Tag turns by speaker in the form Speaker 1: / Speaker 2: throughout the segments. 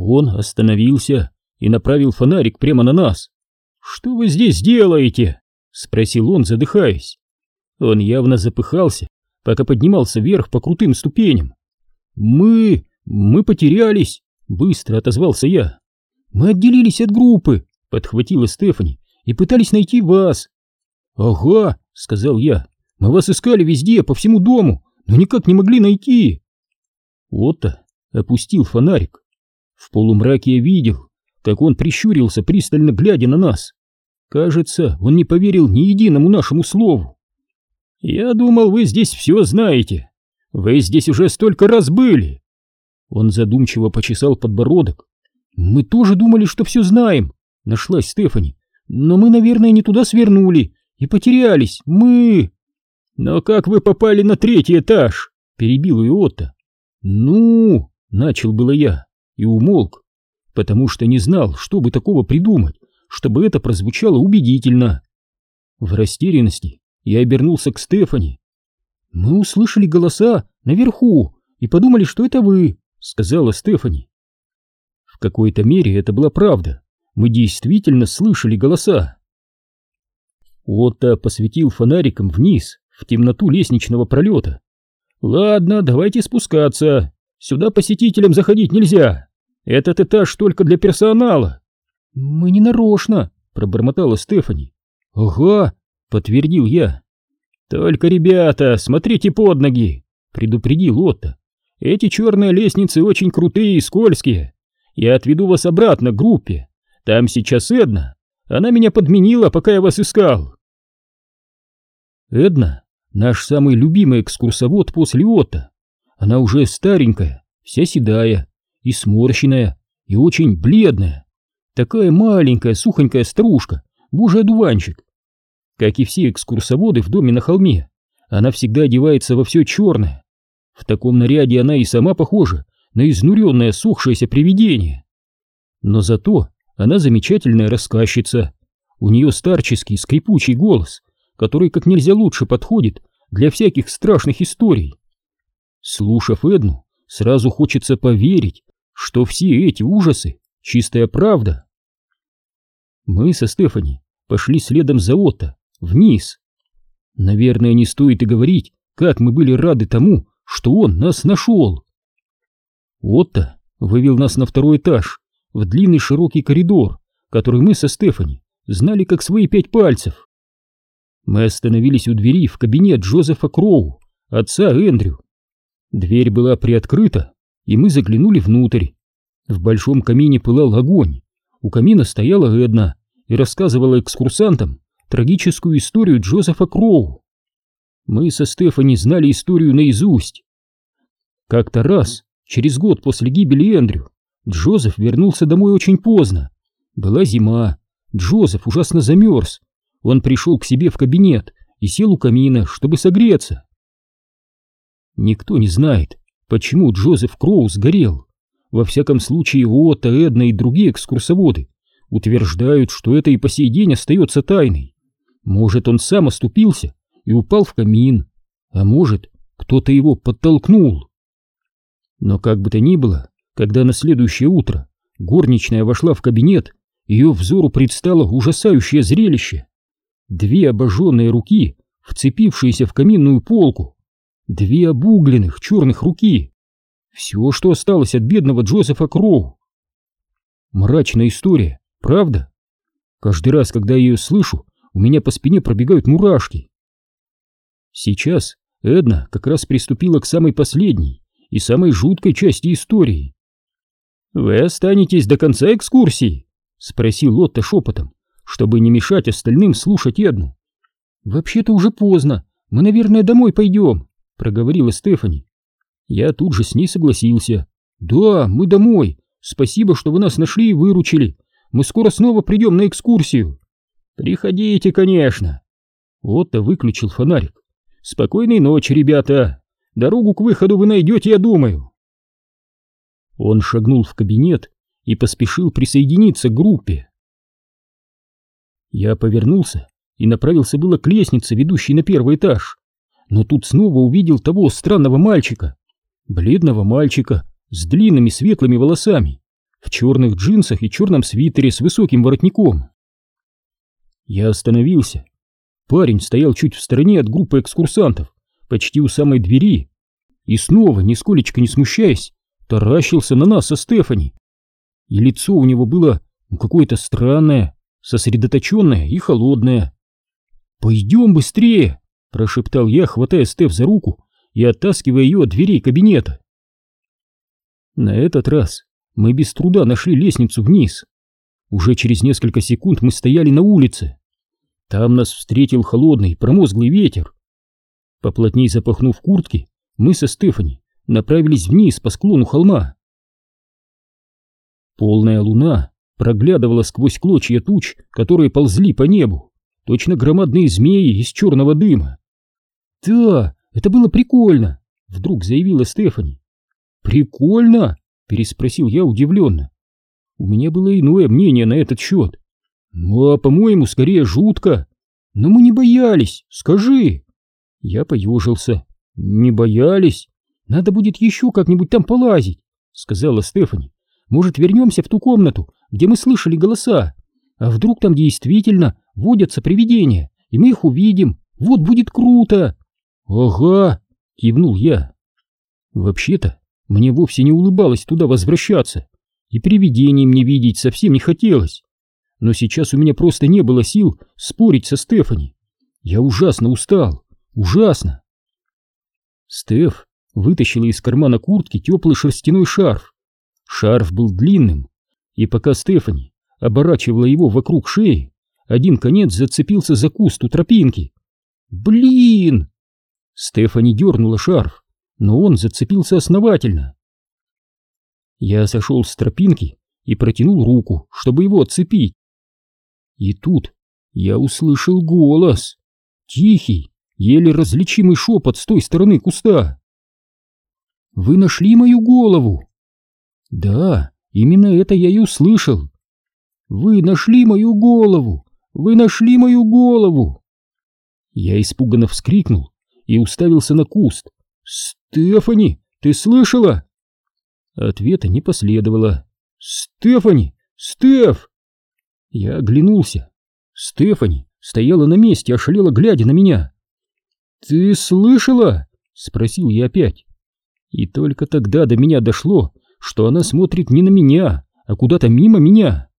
Speaker 1: Он остановился и направил фонарик прямо на нас. «Что вы здесь делаете?» — спросил он, задыхаясь. Он явно запыхался, пока поднимался вверх по крутым ступеням. «Мы... мы потерялись!» — быстро отозвался я. «Мы отделились от группы!» — подхватила Стефани. «И пытались найти вас!» «Ага!» — сказал я. «Мы вас искали везде, по всему дому, но никак не могли найти!» Отто опустил фонарик. В полумраке я видел, как он прищурился, пристально глядя на нас. Кажется, он не поверил ни единому нашему слову. «Я думал, вы здесь все знаете. Вы здесь уже столько раз были!» Он задумчиво почесал подбородок. «Мы тоже думали, что все знаем», — нашлась Стефани. «Но мы, наверное, не туда свернули и потерялись. Мы...» «Но как вы попали на третий этаж?» — перебил ее Отто. «Ну...» — начал было я и умолк, потому что не знал, что бы такого придумать, чтобы это прозвучало убедительно. В растерянности я обернулся к Стефани. «Мы услышали голоса наверху и подумали, что это вы», — сказала Стефани. В какой-то мере это была правда. Мы действительно слышали голоса. Отто посветил фонариком вниз, в темноту лестничного пролета. «Ладно, давайте спускаться. Сюда посетителям заходить нельзя. Этот этаж только для персонала». «Мы не нарочно», — пробормотала Стефани. «Ага», — подтвердил я. «Только, ребята, смотрите под ноги», — предупредил Отто. «Эти черные лестницы очень крутые и скользкие. Я отведу вас обратно к группе. Там сейчас Эдна. Она меня подменила, пока я вас искал». Эдна — наш самый любимый экскурсовод после Отто. Она уже старенькая, вся седая и сморщенная, и очень бледная. Такая маленькая, сухонькая стружка, божий одуванчик. Как и все экскурсоводы в доме на холме, она всегда одевается во все черное. В таком наряде она и сама похожа на изнуренное сохшееся привидение. Но зато она замечательная рассказчица. У нее старческий скрипучий голос, который как нельзя лучше подходит для всяких страшных историй. Слушав Эдну, сразу хочется поверить, что все эти ужасы — чистая правда. Мы со Стефани пошли следом за Отто, вниз. Наверное, не стоит и говорить, как мы были рады тому, что он нас нашел. Отто вывел нас на второй этаж, в длинный широкий коридор, который мы со Стефани знали как свои пять пальцев. Мы остановились у двери в кабинет Джозефа Кроу, отца Эндрю. Дверь была приоткрыта, и мы заглянули внутрь. В большом камине пылал огонь, у камина стояла Эдна и рассказывала экскурсантам трагическую историю Джозефа Кроу. Мы со Стефани знали историю наизусть. Как-то раз, через год после гибели Эндрю, Джозеф вернулся домой очень поздно. Была зима, Джозеф ужасно замерз. Он пришел к себе в кабинет и сел у камина, чтобы согреться. Никто не знает, почему Джозеф Кроу сгорел. Во всяком случае, Отто, Эдна и другие экскурсоводы утверждают, что это и по сей день остается тайной. Может, он сам оступился и упал в камин, а может, кто-то его подтолкнул. Но как бы то ни было, когда на следующее утро горничная вошла в кабинет, ее взору предстало ужасающее зрелище. Две обожженные руки, вцепившиеся в каминную полку, две обугленных черных руки. Все, что осталось от бедного Джозефа Кроу. Мрачная история, Правда? Каждый раз, когда я ее слышу, у меня по спине пробегают мурашки. Сейчас Эдна как раз приступила к самой последней и самой жуткой части истории. «Вы останетесь до конца экскурсии?» — спросил Лотта шепотом, чтобы не мешать остальным слушать Эдну. «Вообще-то уже поздно, мы, наверное, домой пойдем», — проговорила Стефани. Я тут же с ней согласился. «Да, мы домой. Спасибо, что вы нас нашли и выручили. Мы скоро снова придем на экскурсию. Приходите, конечно. Отто выключил фонарик. Спокойной ночи, ребята. Дорогу к выходу вы найдете, я думаю. Он шагнул в кабинет и поспешил присоединиться к группе. Я повернулся и направился было к лестнице, ведущей на первый этаж. Но тут снова увидел того странного мальчика, бледного мальчика с длинными светлыми волосами, в черных джинсах и черном свитере с высоким воротником. Я остановился. Парень стоял чуть в стороне от группы экскурсантов, почти у самой двери, и снова, нисколечко не смущаясь, таращился на нас со Стефани. И лицо у него было какое-то странное, сосредоточенное и холодное. «Пойдем быстрее!» — прошептал я, хватая Стеф за руку и оттаскивая ее от дверей кабинета. На этот раз мы без труда нашли лестницу вниз. Уже через несколько секунд мы стояли на улице. Там нас встретил холодный, промозглый ветер. Поплотней запахнув куртки, мы со Стефани направились вниз по склону холма. Полная луна проглядывала сквозь клочья туч, которые ползли по небу, точно громадные змеи из черного дыма. «Да, это было прикольно!» — вдруг заявила Стефани. «Прикольно?» — переспросил я удивленно. У меня было иное мнение на этот счет. «Ну, а по-моему, скорее жутко. Но мы не боялись, скажи!» Я поежился. «Не боялись? Надо будет еще как-нибудь там полазить», — сказала Стефани. «Может, вернемся в ту комнату, где мы слышали голоса? А вдруг там действительно водятся привидения, и мы их увидим? Вот будет круто!» «Ага!» — кивнул я. «Вообще-то, мне вовсе не улыбалось туда возвращаться, и привидений мне видеть совсем не хотелось. Но сейчас у меня просто не было сил спорить со Стефани. Я ужасно устал, ужасно!» Стеф вытащила из кармана куртки теплый шерстяной шарф. Шарф был длинным, и пока Стефани оборачивала его вокруг шеи, один конец зацепился за куст у тропинки. «Блин!» Стефани дернула шарф, но он зацепился основательно. Я сошел с тропинки и протянул руку, чтобы его отцепить. И тут я услышал голос, тихий, еле различимый шепот с той стороны куста. «Вы нашли мою голову?» «Да, именно это я и услышал. Вы нашли мою голову! Вы нашли мою голову!» Я испуганно вскрикнул и уставился на куст. «Стефани, ты слышала?» Ответа не последовало. «Стефани! Стеф!» Я оглянулся. Стефани стояла на месте, ошалела, глядя на меня. «Ты слышала?» — спросил я опять. И только тогда до меня дошло, что она смотрит не на меня, а куда-то мимо меня.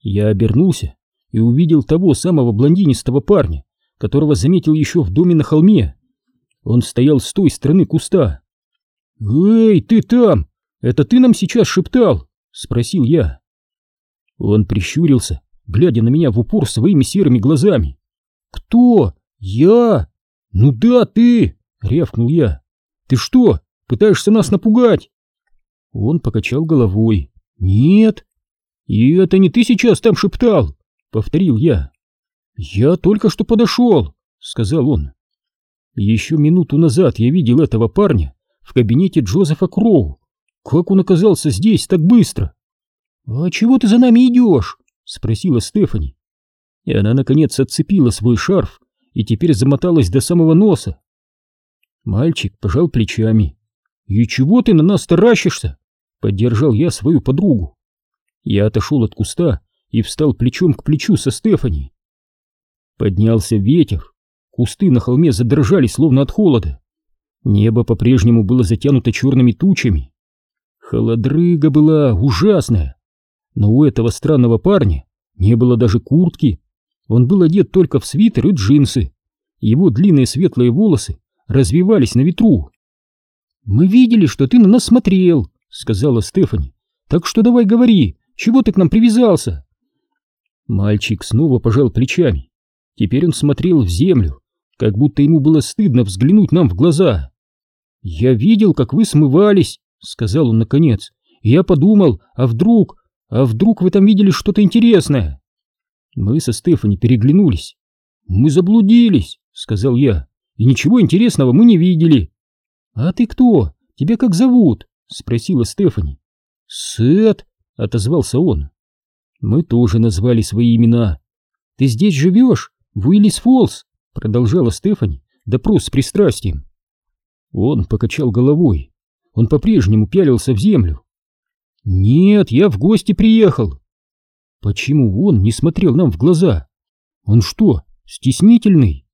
Speaker 1: Я обернулся и увидел того самого блондинистого парня, которого заметил еще в доме на холме. Он стоял с той стороны куста. «Эй, ты там! Это ты нам сейчас шептал?» — спросил я. Он прищурился, глядя на меня в упор своими серыми глазами. «Кто? Я? Ну да, ты!» — рявкнул я. «Ты что, пытаешься нас напугать?» Он покачал головой. «Нет». «И это не ты сейчас там шептал?» — повторил я. «Я только что подошел», — сказал он. Еще минуту назад я видел этого парня в кабинете Джозефа Кроу. Как он оказался здесь так быстро? «А чего ты за нами идешь?» — спросила Стефани. И она, наконец, отцепила свой шарф и теперь замоталась до самого носа. Мальчик пожал плечами. «И чего ты на нас таращишься?» — поддержал я свою подругу. Я отошел от куста и встал плечом к плечу со Стефани. Поднялся ветер, кусты на холме задрожали, словно от холода. Небо по-прежнему было затянуто черными тучами. Холодрыга была ужасная. Но у этого странного парня не было даже куртки. Он был одет только в свитер и джинсы. Его длинные светлые волосы развивались на ветру. «Мы видели, что ты на нас смотрел», — сказала Стефани. «Так что давай говори, чего ты к нам привязался?» Мальчик снова пожал плечами. Теперь он смотрел в землю, как будто ему было стыдно взглянуть нам в глаза. «Я видел, как вы смывались», — сказал он наконец. «И я подумал, а вдруг, а вдруг вы там видели что-то интересное?» Мы со Стефани переглянулись. «Мы заблудились», — сказал я, — «и ничего интересного мы не видели». «А ты кто? Тебя как зовут?» — спросила Стефани. «Сет», — отозвался он. Мы тоже назвали свои имена. «Ты здесь живешь? В Уиллис Фоллс?» — продолжала Стефани допрос с пристрастием. Он покачал головой. Он по-прежнему пялился в землю. «Нет, я в гости приехал». Почему он не смотрел нам в глаза? Он что, стеснительный?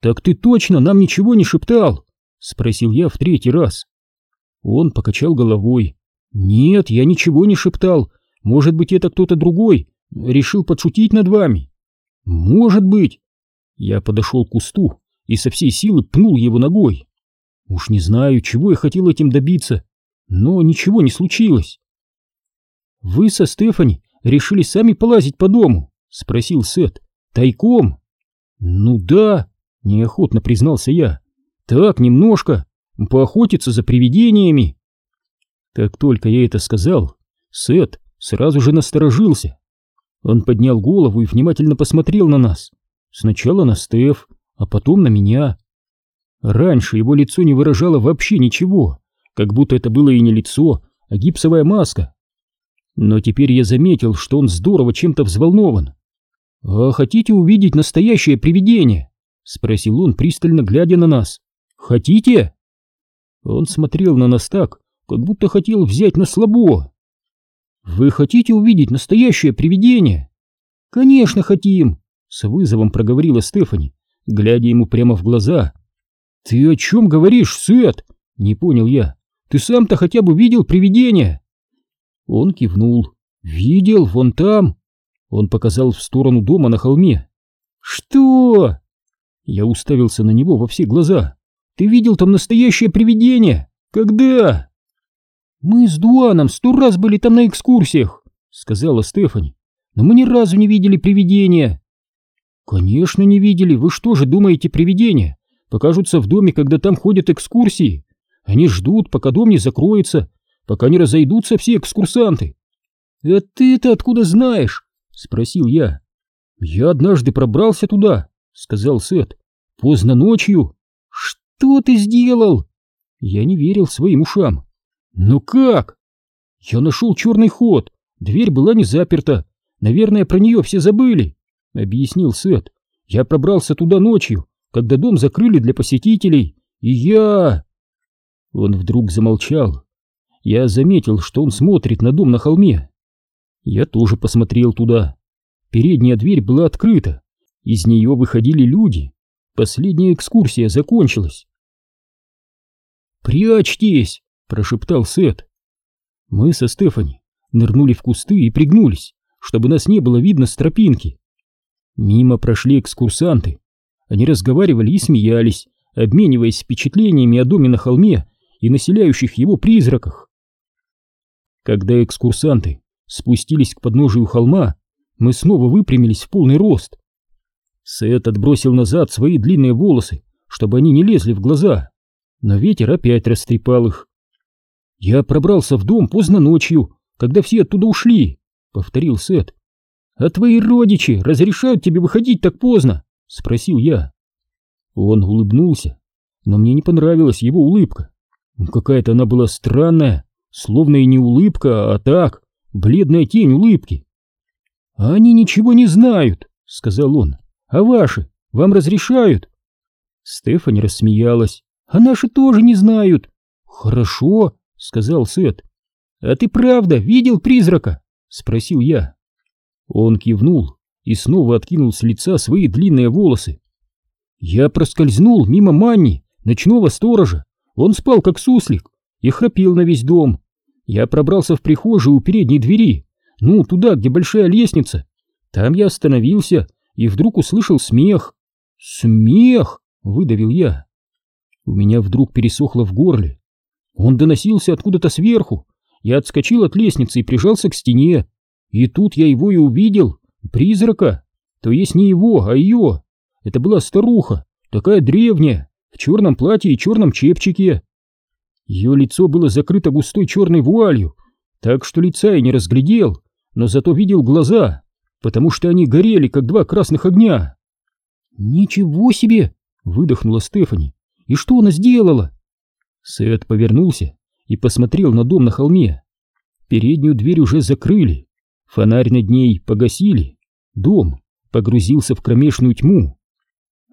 Speaker 1: Так ты точно нам ничего не шептал? Спросил я в третий раз. Он покачал головой. Нет, я ничего не шептал. Может быть, это кто-то другой решил подшутить над вами. Может быть. Я подошел к кусту и со всей силы пнул его ногой. Уж не знаю, чего я хотел этим добиться, но ничего не случилось. Вы со Стефани решили сами полазить по дому? Спросил Сет. Тайком? Ну да, неохотно признался я. Так, немножко. Поохотиться за привидениями. Как только я это сказал, Сет сразу же насторожился. Он поднял голову и внимательно посмотрел на нас. Сначала на Стеф, а потом на меня. Раньше его лицо не выражало вообще ничего, как будто это было и не лицо, а гипсовая маска. Но теперь я заметил, что он здорово чем-то взволнован. «А хотите увидеть настоящее привидение?» — спросил он, пристально глядя на нас. «Хотите?» Он смотрел на нас так, как будто хотел взять на слабо. «Вы хотите увидеть настоящее привидение?» «Конечно хотим!» — с вызовом проговорила Стефани, глядя ему прямо в глаза. «Ты о чем говоришь, Сет?» — не понял я. «Ты сам-то хотя бы видел привидение?» Он кивнул. «Видел, вон там!» Он показал в сторону дома на холме. «Что?» Я уставился на него во все глаза. «Ты видел там настоящее привидение? Когда?» «Мы с Дуаном сто раз были там на экскурсиях», — сказала Стефани. «Но мы ни разу не видели привидения». «Конечно не видели. Вы что же думаете, привидения покажутся в доме, когда там ходят экскурсии? Они ждут, пока дом не закроется, пока не разойдутся все экскурсанты. «А ты-то откуда знаешь?» — спросил я. «Я однажды пробрался туда», — сказал Сет. «Поздно ночью». «Что ты сделал?» Я не верил своим ушам. «Ну как?» «Я нашел черный ход. Дверь была не заперта. Наверное, про нее все забыли», — объяснил Сет. «Я пробрался туда ночью, когда дом закрыли для посетителей, и я...» Он вдруг замолчал, я заметил, что он смотрит на дом на холме. Я тоже посмотрел туда. Передняя дверь была открыта. Из нее выходили люди. Последняя экскурсия закончилась. «Прячьтесь!» — прошептал Сет. Мы со Стефани нырнули в кусты и пригнулись, чтобы нас не было видно с тропинки. Мимо прошли экскурсанты. Они разговаривали и смеялись, обмениваясь впечатлениями о доме на холме и населяющих его призраках. Когда экскурсанты спустились к подножию холма, мы снова выпрямились в полный рост. Сет отбросил назад свои длинные волосы, чтобы они не лезли в глаза, но ветер опять растрепал их. «Я пробрался в дом поздно ночью, когда все оттуда ушли», — повторил Сет. «А твои родичи разрешают тебе выходить так поздно?» — спросил я. Он улыбнулся, но мне не понравилась его улыбка. Какая-то она была странная, словно и не улыбка, а так, бледная тень улыбки. «Они ничего не знают», — сказал он. «А ваши? Вам разрешают?» Стефани рассмеялась. «А наши тоже не знают». «Хорошо», — сказал Сет. «А ты правда видел призрака?» — спросил я. Он кивнул и снова откинул с лица свои длинные волосы. Я проскользнул мимо Манни, ночного сторожа. Он спал как суслик и храпел на весь дом. Я пробрался в прихожую у передней двери, ну, туда, где большая лестница. Там я остановился и вдруг услышал смех. «Смех!» — выдавил я. У меня вдруг пересохло в горле. Он доносился откуда-то сверху. Я отскочил от лестницы и прижался к стене. И тут я его и увидел. Призрака. То есть не его, а ее. Это была старуха, такая древняя, в черном платье и черном чепчике. Ее лицо было закрыто густой черной вуалью, так что лица я не разглядел, но зато видел глаза, потому что они горели, как два красных огня. «Ничего себе!» — выдохнула Стефани. «И что она сделала?» Сет повернулся и посмотрел на дом на холме. Переднюю дверь уже закрыли, фонарь над ней погасили, дом погрузился в кромешную тьму.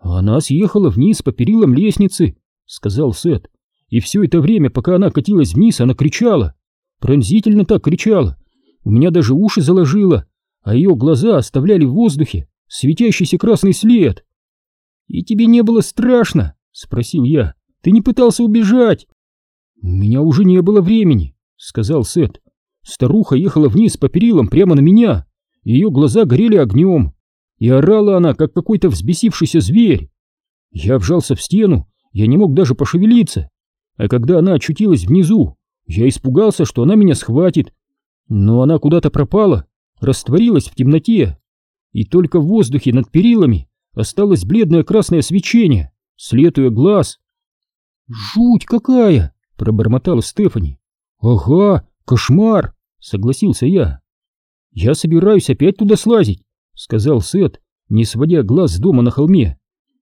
Speaker 1: «Она съехала вниз по перилам лестницы», — сказал Сет. И все это время, пока она катилась вниз, она кричала. пронзительно так кричала. У меня даже уши заложило, а ее глаза оставляли в воздухе светящийся красный след. «И тебе не было страшно?» — спросил я. «Ты не пытался убежать?» «У меня уже не было времени», — сказал Сет. Старуха ехала вниз по перилам прямо на меня, ее глаза горели огнем, и орала она, как какой-то взбесившийся зверь. Я вжался в стену, я не мог даже пошевелиться, а когда она очутилась внизу, я испугался, что она меня схватит. Но она куда-то пропала, растворилась в темноте, и только в воздухе над перилами осталось бледное красное свечение, след ее глаз. «Жуть какая!» — пробормотала Стефани. «Ага, кошмар!» — согласился я. «Я собираюсь опять туда слазить», — сказал Сет, не сводя глаз с дома на холме.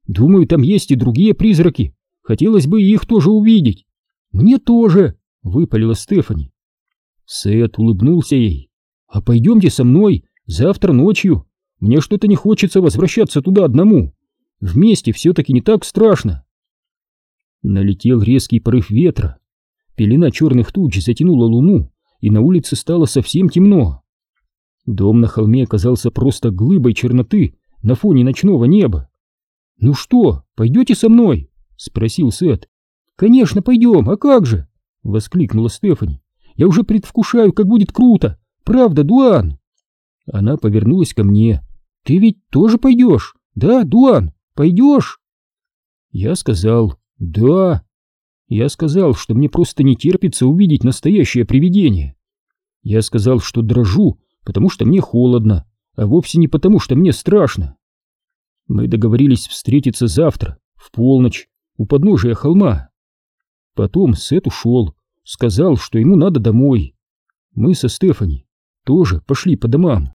Speaker 1: «Думаю, там есть и другие призраки. Хотелось бы их тоже увидеть». «Мне тоже», — выпалила Стефани. Сет улыбнулся ей. «А пойдемте со мной завтра ночью. Мне что-то не хочется возвращаться туда одному. Вместе все-таки не так страшно». Налетел резкий порыв ветра. Пелена черных туч затянула луну, и на улице стало совсем темно. Дом на холме оказался просто глыбой черноты на фоне ночного неба. «Ну что, пойдете со мной?» — спросил Сет. «Конечно, пойдем, а как же?» — воскликнула Стефани. «Я уже предвкушаю, как будет круто! Правда, Дуан?» Она повернулась ко мне. «Ты ведь тоже пойдешь? Да, Дуан, пойдешь?» Я сказал «Да». Я сказал, что мне просто не терпится увидеть настоящее привидение. Я сказал, что дрожу, потому что мне холодно, а вовсе не потому, что мне страшно. Мы договорились встретиться завтра, в полночь, у подножия холма. Потом Сет ушел, сказал, что ему надо домой. Мы со Стефани тоже пошли по домам.